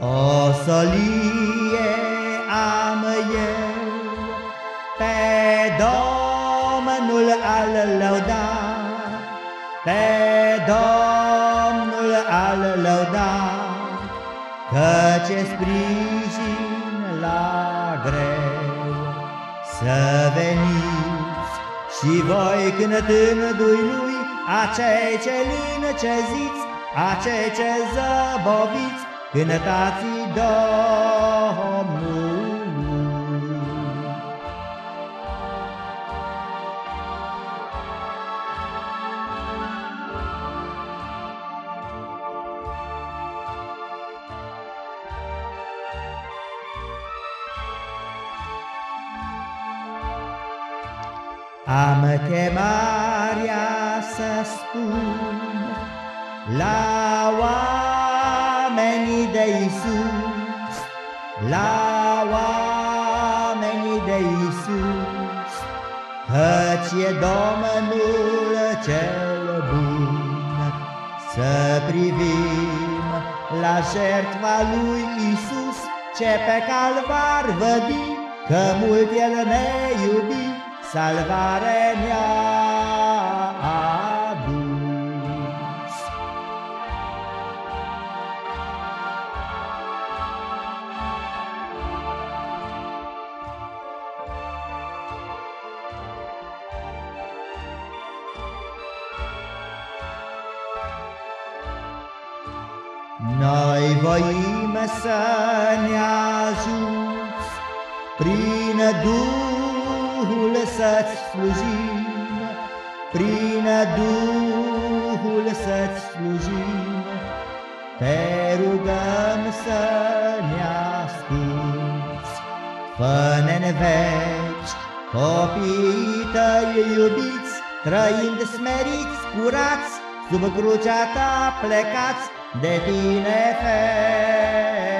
O solie am eu Pe Domnul al lăuda Pe Domnul al lăuda Căci sprijin la greu Să veniți și voi cântându-i lui Acei ce lânceziți, acei ce zăboviți Cântați Domnului. Am chemarea să spun la la oamenii de Isus, căci e Domnul cel bun. Să privim la jertva lui Isus, ce pe calvar vădi, că mult El ne iubi, salvare ne-a Noi voim să ne ajuți Prin Duhul să-ți slujim Prin Duhul să-ți slujim. Te rugăm să ne asculți Fă-ne veci copiii tăi iubiți Trăind smeriți, curați Sub crucea ta plecați de tine fer.